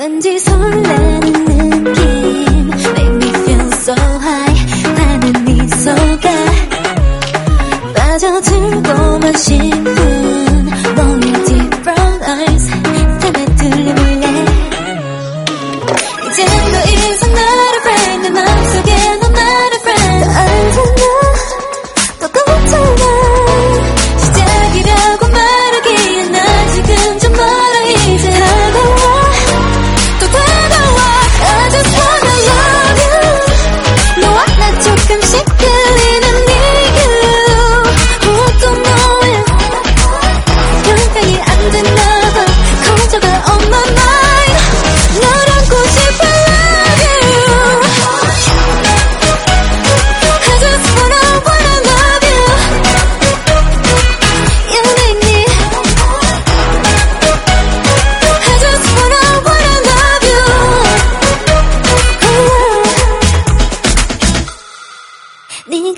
설레는 느낌 Make me feel so high 나는 네 속에 빠져들고만 싶은 너의 deep brown eyes 땀에 들려볼래 이젠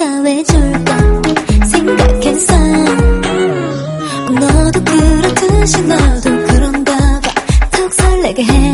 네가 왜 좋을까 생각했어 너도 그렇듯이 나도 그런가 봐턱 설레게 해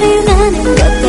나는 나는